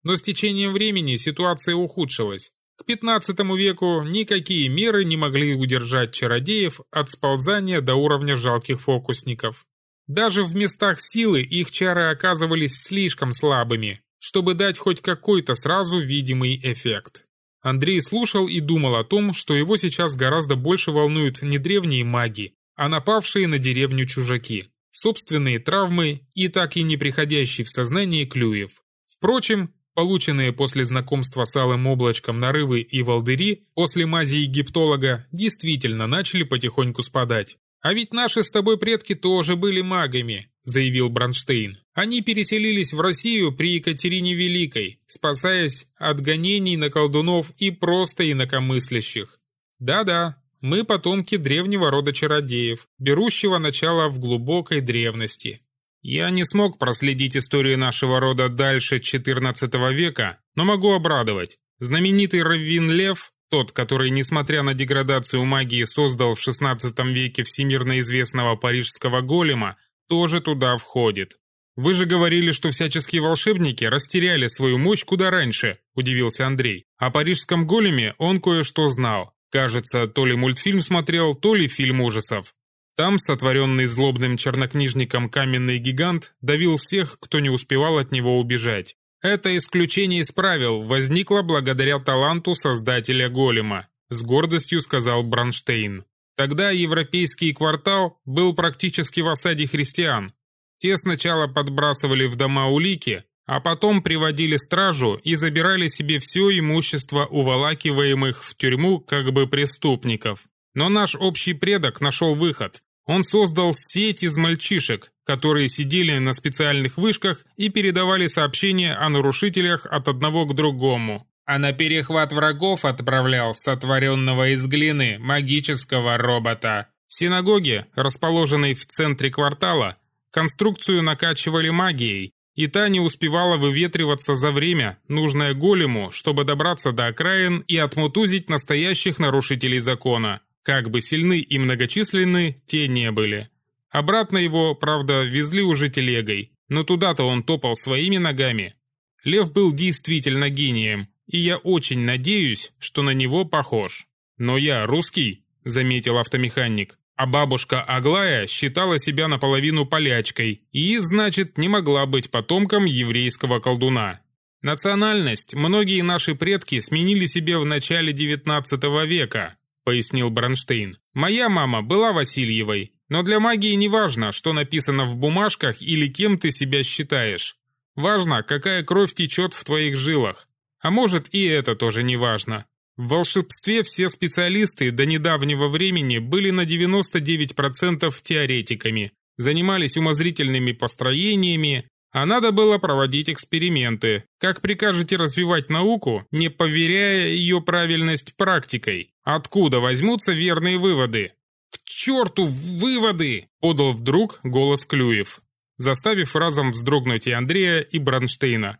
Но с течением времени ситуация ухудшилась. К 15 веку никакие меры не могли удержать чародеев от сползания до уровня жалких фокусников. Даже в местах силы их чары оказывались слишком слабыми, чтобы дать хоть какой-то сразу видимый эффект. Андрей слушал и думал о том, что его сейчас гораздо больше волнуют не древние маги, а напавшие на деревню чужаки, собственные травмы и так и не приходящий в сознание Клюев. Впрочем, Полученные после знакомства с алым облачком нарывы и волдыри после мази египтолога действительно начали потихоньку спадать. «А ведь наши с тобой предки тоже были магами», – заявил Бронштейн. «Они переселились в Россию при Екатерине Великой, спасаясь от гонений на колдунов и просто инакомыслящих. Да-да, мы потомки древнего рода чародеев, берущего начало в глубокой древности. Я не смог проследить историю нашего рода дальше XIV века, но могу обрадовать. Знаменитый Раввин Лев, тот, который, несмотря на деградацию магии, создал в XVI веке всемирно известного парижского голема, тоже туда входит. «Вы же говорили, что всяческие волшебники растеряли свою мощь куда раньше», – удивился Андрей. О парижском големе он кое-что знал. Кажется, то ли мультфильм смотрел, то ли фильм ужасов. Там, сотворенный злобным чернокнижником каменный гигант, давил всех, кто не успевал от него убежать. Это исключение из правил возникло благодаря таланту создателя голема, с гордостью сказал Бронштейн. Тогда европейский квартал был практически в осаде христиан. Те сначала подбрасывали в дома улики, а потом приводили стражу и забирали себе все имущество уволакиваемых в тюрьму как бы преступников. Но наш общий предок нашел выход. Он создал сеть из мальчишек, которые сидели на специальных вышках и передавали сообщения о нарушителях от одного к другому. А на перехват врагов отправлял сотворенного из глины магического робота. В синагоге, расположенной в центре квартала, конструкцию накачивали магией, и та не успевала выветриваться за время, нужное голему, чтобы добраться до окраин и отмутузить настоящих нарушителей закона, как бы сильны и многочисленны те не были. Обратно его, правда, везли уже телегой, но туда-то он топал своими ногами. Лев был действительно гением, и я очень надеюсь, что на него похож. «Но я русский», — заметил автомеханик. А бабушка Аглая считала себя наполовину полячкой и, значит, не могла быть потомком еврейского колдуна. Национальность многие наши предки сменили себе в начале XIX века, пояснил Бронштейн. Моя мама была Васильевой, но для магии не важно, что написано в бумажках или кем ты себя считаешь. Важно, какая кровь течет в твоих жилах. А может и это тоже не важно. В волшебстве все специалисты до недавнего времени были на 99% теоретиками, занимались умозрительными построениями, а надо было проводить эксперименты. Как прикажете развивать науку, не поверяя ее правильность практикой? Откуда возьмутся верные выводы? «К черту выводы!» – подал вдруг голос Клюев, заставив разом вздрогнуть и Андрея, и Бронштейна.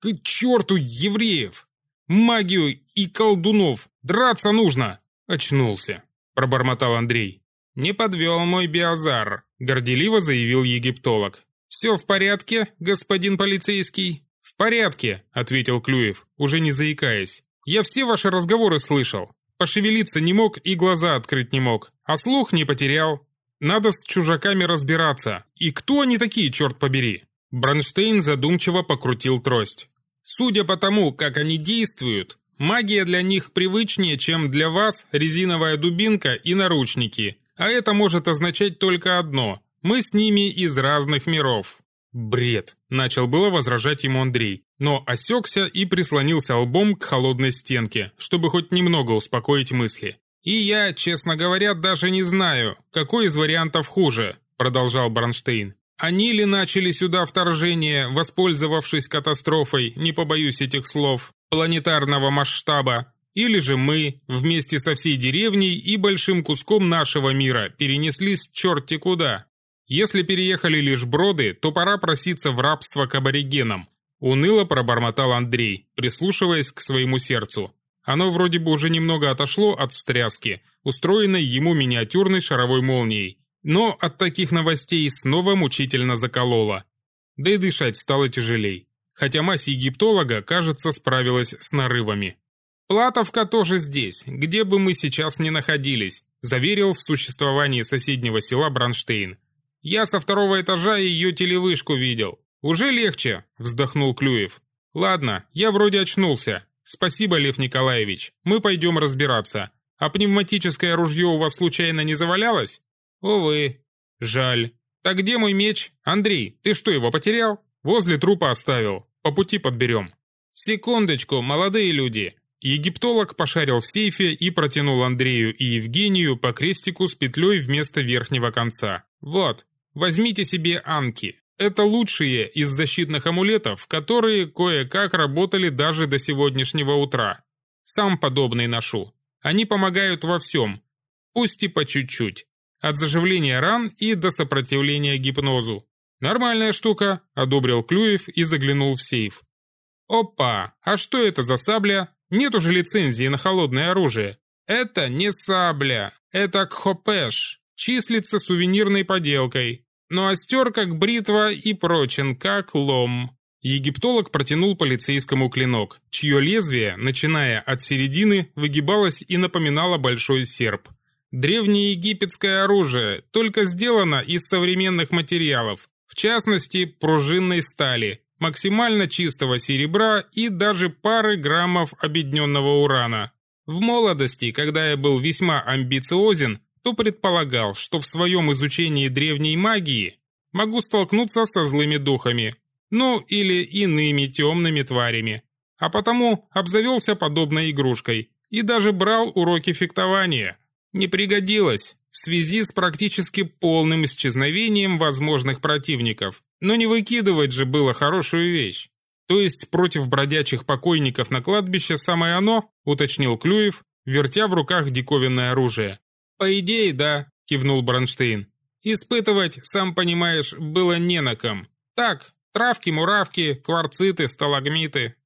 «К черту евреев! Магию и колдунов! Драться нужно!» «Очнулся», — пробормотал Андрей. «Не подвел мой биозар», — горделиво заявил египтолог. «Все в порядке, господин полицейский?» «В порядке», — ответил Клюев, уже не заикаясь. «Я все ваши разговоры слышал. Пошевелиться не мог и глаза открыть не мог, а слух не потерял. Надо с чужаками разбираться. И кто они такие, черт побери?» Бронштейн задумчиво покрутил трость. Судя по тому, как они действуют, магия для них привычнее, чем для вас резиновая дубинка и наручники. А это может означать только одно – мы с ними из разных миров. Бред, начал было возражать ему Андрей, но осекся и прислонился лбом к холодной стенке, чтобы хоть немного успокоить мысли. «И я, честно говоря, даже не знаю, какой из вариантов хуже», продолжал Бронштейн. Они ли начали сюда вторжение, воспользовавшись катастрофой, не побоюсь этих слов, планетарного масштаба? Или же мы, вместе со всей деревней и большим куском нашего мира, перенеслись черти куда? Если переехали лишь броды, то пора проситься в рабство к аборигенам. Уныло пробормотал Андрей, прислушиваясь к своему сердцу. Оно вроде бы уже немного отошло от встряски, устроенной ему миниатюрной шаровой молнией, но от таких новостей снова мучительно закололо. Да и дышать стало тяжелей. Хотя мазь египтолога, кажется, справилась с нарывами. «Платовка тоже здесь, где бы мы сейчас ни находились», заверил в существовании соседнего села Бранштейн. «Я со второго этажа ее телевышку видел. Уже легче», вздохнул Клюев. «Ладно, я вроде очнулся. Спасибо, Лев Николаевич. Мы пойдем разбираться. А пневматическое ружье у вас случайно не завалялось?» «Увы. Жаль. Так где мой меч? Андрей, ты что, его потерял?» «Возле трупа оставил. По пути подберем». «Секундочку, молодые люди». Египтолог пошарил в сейфе и протянул Андрею и Евгению по крестику с петлей вместо верхнего конца. «Вот, возьмите себе анки. Это лучшие из защитных амулетов, которые кое-как работали даже до сегодняшнего утра. Сам подобный ношу. Они помогают во всем. Пусть и по чуть-чуть. От заживления ран и до сопротивления гипнозу. «Нормальная штука», – одобрил Клюев и заглянул в сейф. «Опа! А что это за сабля? Нет уже лицензии на холодное оружие». «Это не сабля, это кхопеш, числится сувенирной поделкой, но остер как бритва и прочен как лом». Египтолог протянул полицейскому клинок, чье лезвие, начиная от середины, выгибалось и напоминало большой серп. Древнеегипетское оружие, только сделано из современных материалов, в частности, пружинной стали, максимально чистого серебра и даже пары граммов обедненного урана. В молодости, когда я был весьма амбициозен, то предполагал, что в своем изучении древней магии могу столкнуться со злыми духами. Ну, или иными темными тварями. А потому обзавелся подобной игрушкой и даже брал уроки фехтования. Не пригодилось в связи с практически полным исчезновением возможных противников. Но не выкидывать же было хорошую вещь. То есть против бродячих покойников на кладбище самое оно, уточнил Клюев, вертя в руках диковинное оружие. «По идее, да», – кивнул Бронштейн. «Испытывать, сам понимаешь, было не на ком. Так, травки-муравки, кварциты, сталагмиты.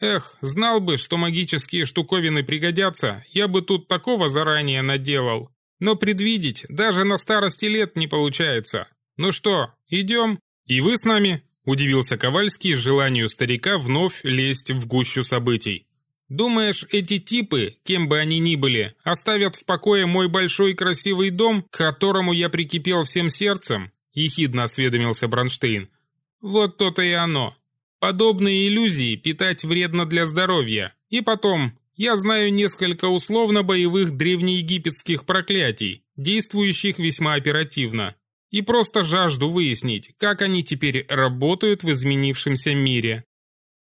Эх, знал бы, что магические штуковины пригодятся, я бы тут такого заранее наделал. Но предвидеть даже на старости лет не получается. Ну что, идем? И вы с нами?» – удивился Ковальский желанию старика вновь лезть в гущу событий. Думаешь, эти типы, кем бы они ни были, оставят в покое мой большой красивый дом, к которому я прикипел всем сердцем?» – ехидно осведомился Бронштейн. «Вот то-то и оно. Подобные иллюзии питать вредно для здоровья. И потом, я знаю несколько условно-боевых древнеегипетских проклятий, действующих весьма оперативно. И просто жажду выяснить, как они теперь работают в изменившемся мире.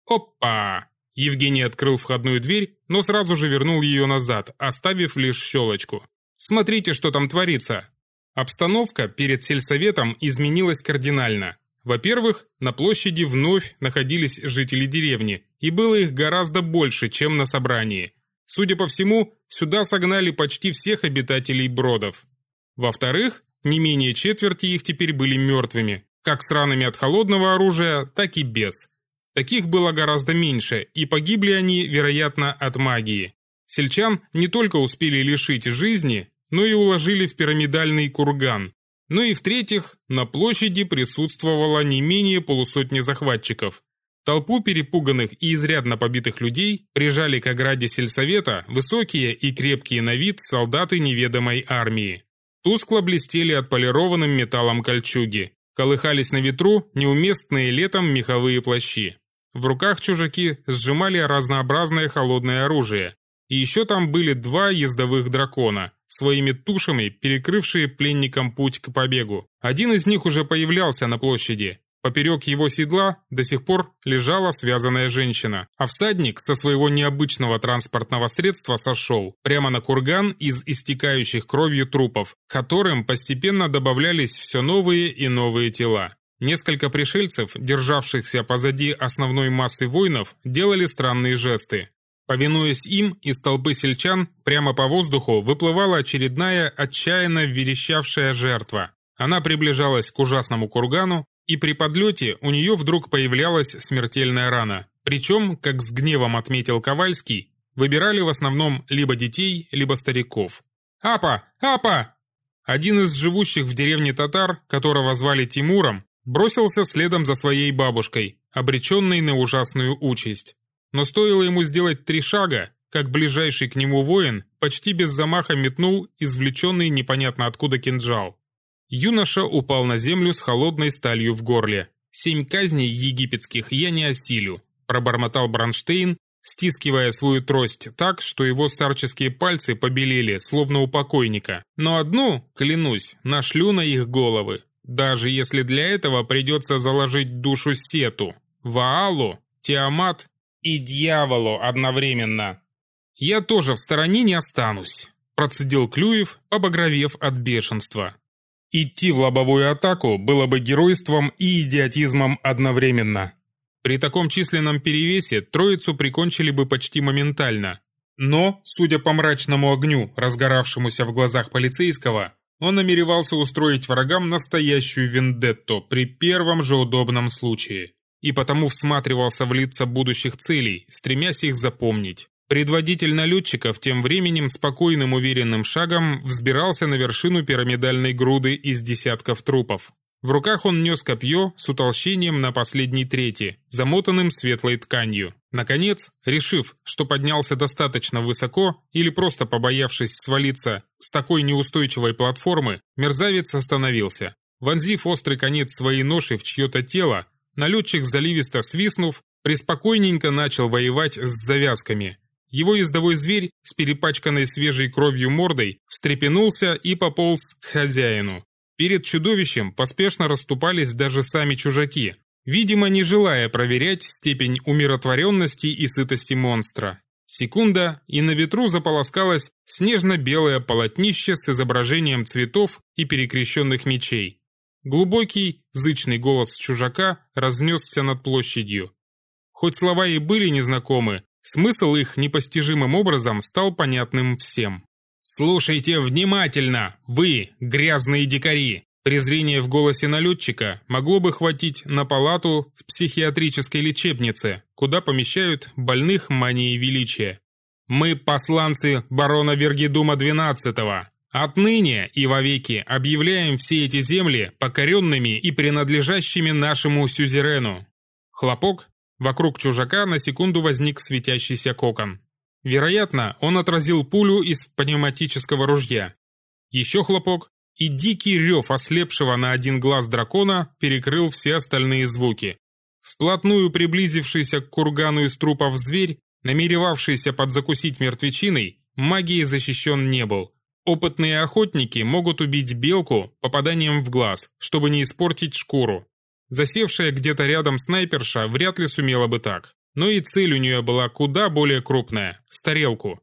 Опа! Евгений открыл входную дверь, но сразу же вернул ее назад, оставив лишь щелочку. «Смотрите, что там творится!» Обстановка перед сельсоветом изменилась кардинально. Во-первых, на площади вновь находились жители деревни, и было их гораздо больше, чем на собрании. Судя по всему, сюда согнали почти всех обитателей бродов. Во-вторых, не менее четверти их теперь были мертвыми, как с ранами от холодного оружия, так и без. Таких было гораздо меньше, и погибли они, вероятно, от магии. Сельчан не только успели лишить жизни, но и уложили в пирамидальный курган. Ну и в-третьих, на площади присутствовало не менее полусотни захватчиков. Толпу перепуганных и изрядно побитых людей прижали к ограде сельсовета высокие и крепкие на вид солдаты неведомой армии. Тускло блестели отполированным металлом кольчуги. Колыхались на ветру неуместные летом меховые плащи. В руках чужаки сжимали разнообразное холодное оружие. И еще там были два ездовых дракона, своими тушами перекрывшие пленникам путь к побегу. Один из них уже появлялся на площади. Поперек его седла до сих пор лежала связанная женщина, а всадник со своего необычного транспортного средства сошел прямо на курган из истекающих кровью трупов, которым постепенно добавлялись все новые и новые тела. Несколько пришельцев, державшихся позади основной массы воинов, делали странные жесты. Повинуясь им, из толпы сельчан прямо по воздуху выплывала очередная отчаянно верещавшая жертва. Она приближалась к ужасному кургану, и при подлете у нее вдруг появлялась смертельная рана. Причем, как с гневом отметил Ковальский, выбирали в основном либо детей, либо стариков. «Апа! Апа!» Один из живущих в деревне татар, которого звали Тимуром, Бросился следом за своей бабушкой, обреченной на ужасную участь. Но стоило ему сделать три шага, как ближайший к нему воин почти без замаха метнул извлеченный непонятно откуда кинжал. Юноша упал на землю с холодной сталью в горле. «Семь казней египетских я не осилю», – пробормотал Бронштейн, стискивая свою трость так, что его старческие пальцы побелели, словно у покойника. «Но одну, клянусь, нашлю на их головы. Даже если для этого придется заложить душу Сету, Ваалу, Тиамат и Дьяволу одновременно. Я тоже в стороне не останусь, процедил Клюев, побагровев от бешенства. Идти в лобовую атаку было бы геройством и идиотизмом одновременно. При таком численном перевесе троицу прикончили бы почти моментально. Но, судя по мрачному огню, разгоравшемуся в глазах полицейского, он намеревался устроить врагам настоящую вендетту при первом же удобном случае. И потому всматривался в лица будущих целей, стремясь их запомнить. Предводитель налетчиков тем временем спокойным уверенным шагом взбирался на вершину пирамидальной груды из десятков трупов. В руках он нес копье с утолщением на последней трети, замотанным светлой тканью. Наконец, решив, что поднялся достаточно высоко или просто побоявшись свалиться с такой неустойчивой платформы, мерзавец остановился. Вонзив острый конец своей ноши в чье-то тело, налетчик, заливисто свистнув, преспокойненько начал воевать с завязками. Его ездовой зверь с перепачканной свежей кровью мордой встрепенулся и пополз к хозяину. Перед чудовищем поспешно расступались даже сами чужаки. видимо, не желая проверять степень умиротворенности и сытости монстра. Секунда, и на ветру заполоскалось снежно-белое полотнище с изображением цветов и перекрещенных мечей. Глубокий, зычный голос чужака разнесся над площадью. Хоть слова и были незнакомы, смысл их непостижимым образом стал понятным всем. «Слушайте внимательно, вы, грязные дикари!» Презрение в голосе налетчика могло бы хватить на палату в психиатрической лечебнице, куда помещают больных манией величия. «Мы посланцы барона Вергидума XII. Отныне и вовеки объявляем все эти земли покоренными и принадлежащими нашему сюзерену». Хлопок, вокруг чужака на секунду возник светящийся кокон. Вероятно, он отразил пулю из пневматического ружья. Еще хлопок, и дикий рев ослепшего на один глаз дракона перекрыл все остальные звуки. Вплотную приблизившийся к кургану из трупов зверь, намеревавшийся подзакусить мертвечиной, магией защищен не был. Опытные охотники могут убить белку попаданием в глаз, чтобы не испортить шкуру. Засевшая где-то рядом снайперша вряд ли сумела бы так. Но и цель у нее была куда более крупная – с тарелку.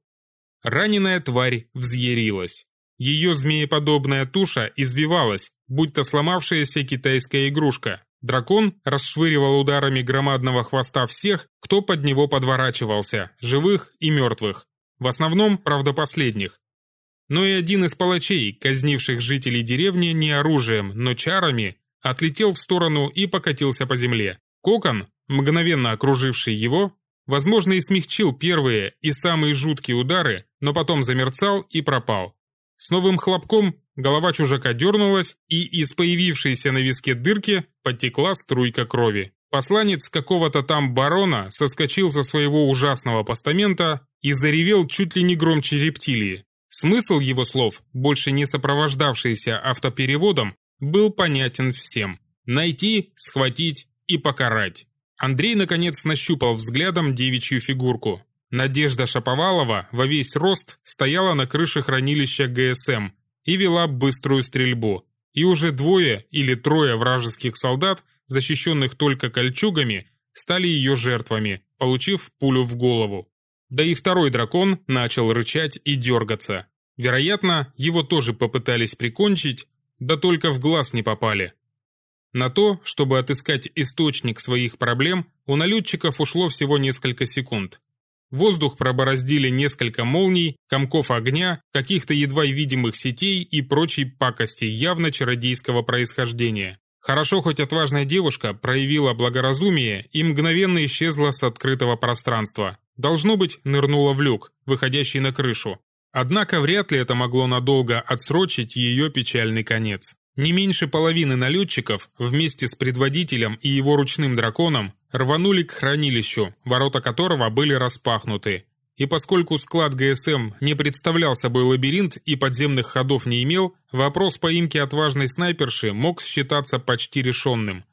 Раненая тварь взъярилась. Ее змееподобная туша извивалась, будь то сломавшаяся китайская игрушка. Дракон расшвыривал ударами громадного хвоста всех, кто под него подворачивался, живых и мертвых. В основном, правда, последних. Но и один из палачей, казнивших жителей деревни не оружием, но чарами, отлетел в сторону и покатился по земле. Кокон, мгновенно окруживший его, возможно, и смягчил первые и самые жуткие удары, но потом замерцал и пропал. С новым хлопком голова чужака дернулась, и из появившейся на виске дырки потекла струйка крови. Посланец какого-то там барона соскочил со своего ужасного постамента и заревел чуть ли не громче рептилии. Смысл его слов, больше не сопровождавшийся автопереводом, был понятен всем. Найти, схватить и покарать. Андрей наконец нащупал взглядом девичью фигурку. Надежда Шаповалова во весь рост стояла на крыше хранилища ГСМ и вела быструю стрельбу. И уже двое или трое вражеских солдат, защищенных только кольчугами, стали ее жертвами, получив пулю в голову. Да и второй дракон начал рычать и дергаться. Вероятно, его тоже попытались прикончить, да только в глаз не попали. На то, чтобы отыскать источник своих проблем, у налетчиков ушло всего несколько секунд. Воздух пробороздили несколько молний, комков огня, каких-то едва видимых сетей и прочей пакости явно чародейского происхождения. Хорошо, хоть отважная девушка проявила благоразумие и мгновенно исчезла с открытого пространства. Должно быть, нырнула в люк, выходящий на крышу. Однако вряд ли это могло надолго отсрочить ее печальный конец. Не меньше половины налетчиков вместе с предводителем и его ручным драконом рванули к хранилищу, ворота которого были распахнуты. И поскольку склад ГСМ не представлял собой лабиринт и подземных ходов не имел, вопрос поимки отважной снайперши мог считаться почти решенным.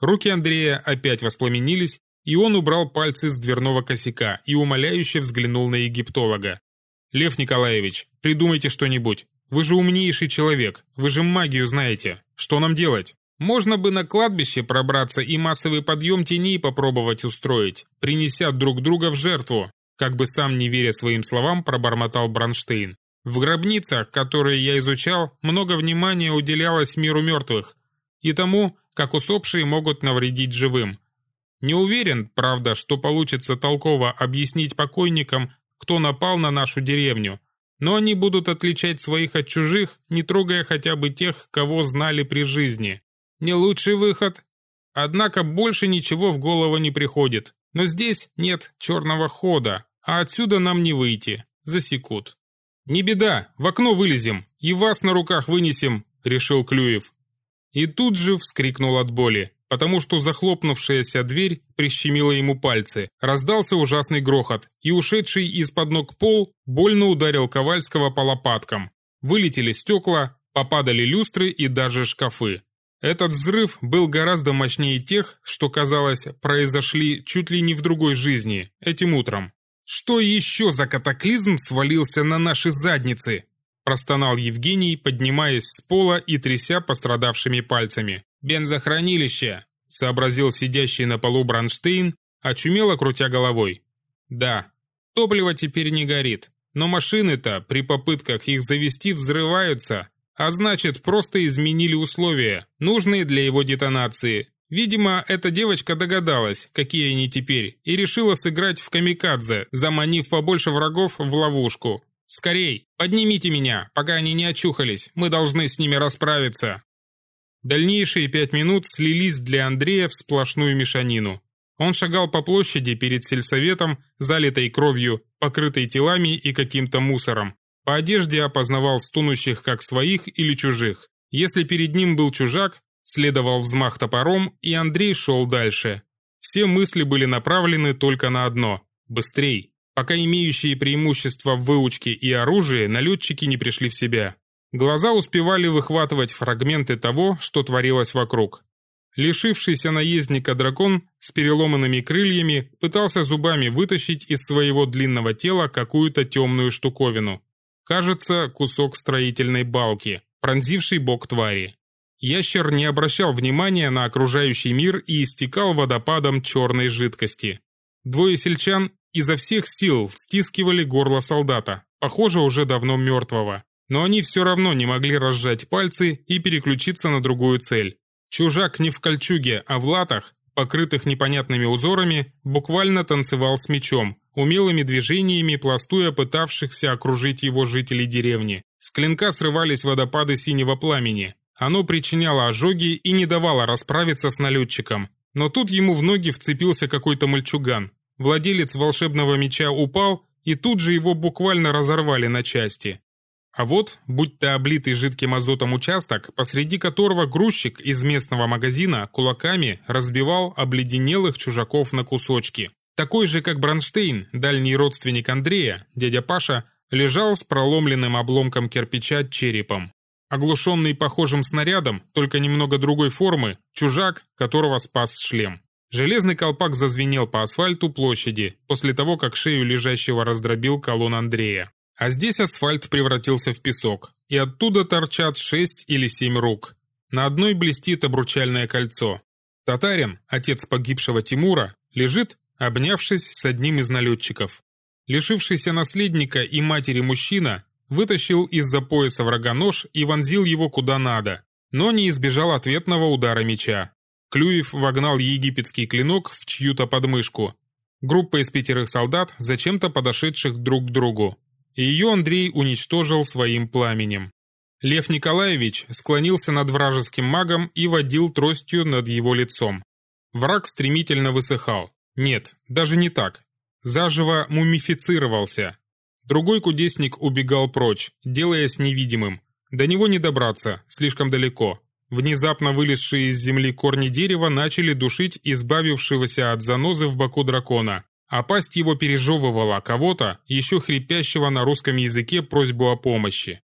Руки Андрея опять воспламенились, и он убрал пальцы с дверного косяка и умоляюще взглянул на египтолога. «Лев Николаевич, придумайте что-нибудь. Вы же умнейший человек, вы же магию знаете. Что нам делать?» Можно бы на кладбище пробраться и массовый подъем теней попробовать устроить, принеся друг друга в жертву, как бы сам не веря своим словам, пробормотал Бронштейн. В гробницах, которые я изучал, много внимания уделялось миру мертвых и тому, как усопшие могут навредить живым. Не уверен, правда, что получится толково объяснить покойникам, кто напал на нашу деревню, но они будут отличать своих от чужих, не трогая хотя бы тех, кого знали при жизни. Не лучший выход. Однако больше ничего в голову не приходит. Но здесь нет черного хода, а отсюда нам не выйти. Засекут. «Не беда, в окно вылезем и вас на руках вынесем», — решил Клюев. И тут же вскрикнул от боли, потому что захлопнувшаяся дверь прищемила ему пальцы. Раздался ужасный грохот, и ушедший из-под ног пол больно ударил Ковальского по лопаткам. Вылетели стекла, попадали люстры и даже шкафы. Этот взрыв был гораздо мощнее тех, что, казалось, произошли чуть ли не в другой жизни, этим утром. «Что еще за катаклизм свалился на наши задницы?» простонал Евгений, поднимаясь с пола и тряся пострадавшими пальцами. «Бензохранилище! сообразил сидящий на полу Бронштейн, очумело крутя головой. Да, топливо теперь не горит, но машины-то при попытках их завести взрываются, а значит, просто изменили условия, нужные для его детонации. Видимо, эта девочка догадалась, какие они теперь, и решила сыграть в камикадзе, заманив побольше врагов в ловушку. «Скорей, поднимите меня, пока они не очухались, мы должны с ними расправиться». Дальнейшие пять минут слились для Андрея в сплошную мешанину. Он шагал по площади перед сельсоветом, залитой кровью, покрытой телами и каким-то мусором. По одежде опознавал стунущих как своих или чужих. Если перед ним был чужак, следовал взмах топором, и Андрей шел дальше. Все мысли были направлены только на одно – быстрей. Пока имеющие преимущества в выучке и оружии, налетчики не пришли в себя. Глаза успевали выхватывать фрагменты того, что творилось вокруг. Лишившийся наездника дракон с переломанными крыльями пытался зубами вытащить из своего длинного тела какую-то темную штуковину. Кажется, кусок строительной балки, пронзивший бок твари. Ящер не обращал внимания на окружающий мир и истекал водопадом черной жидкости. Двое сельчан изо всех сил стискивали горло солдата, похоже, уже давно мертвого. Но они все равно не могли разжать пальцы и переключиться на другую цель. Чужак не в кольчуге, а в латах, покрытых непонятными узорами, буквально танцевал с мечом, умелыми движениями пластуя пытавшихся окружить его жителей деревни. С клинка срывались водопады синего пламени. Оно причиняло ожоги и не давало расправиться с налетчиком. Но тут ему в ноги вцепился какой-то мальчуган. Владелец волшебного меча упал, и тут же его буквально разорвали на части. А вот, будь то облитый жидким азотом участок, посреди которого грузчик из местного магазина кулаками разбивал обледенелых чужаков на кусочки. Такой же, как Бронштейн, дальний родственник Андрея, дядя Паша, лежал с проломленным обломком кирпича черепом. Оглушенный похожим снарядом, только немного другой формы, чужак, которого спас шлем. Железный колпак зазвенел по асфальту площади, после того, как шею лежащего раздробил колонн Андрея. А здесь асфальт превратился в песок, и оттуда торчат шесть или семь рук. На одной блестит обручальное кольцо. Татарин, отец погибшего Тимура, лежит, обнявшись с одним из налетчиков. Лишившийся наследника и матери мужчина вытащил из-за пояса врага нож и вонзил его куда надо, но не избежал ответного удара меча. Клюев вогнал египетский клинок в чью-то подмышку. Группа из пятерых солдат, зачем-то подошедших друг к другу ее Андрей уничтожил своим пламенем. Лев Николаевич склонился над вражеским магом и водил тростью над его лицом. Враг стремительно высыхал. Нет, даже не так. Заживо мумифицировался. Другой кудесник убегал прочь, делаясь невидимым. До него не добраться, слишком далеко. Внезапно вылезшие из земли корни дерева начали душить избавившегося от занозы в боку дракона а пасть его пережевывала кого-то, еще хрипящего на русском языке просьбу о помощи.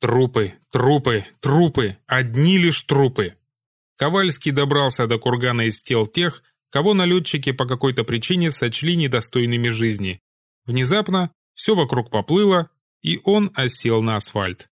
Трупы, трупы, трупы, одни лишь трупы. Ковальский добрался до кургана из тел тех, кого налетчики по какой-то причине сочли недостойными жизни. Внезапно все вокруг поплыло, и он осел на асфальт.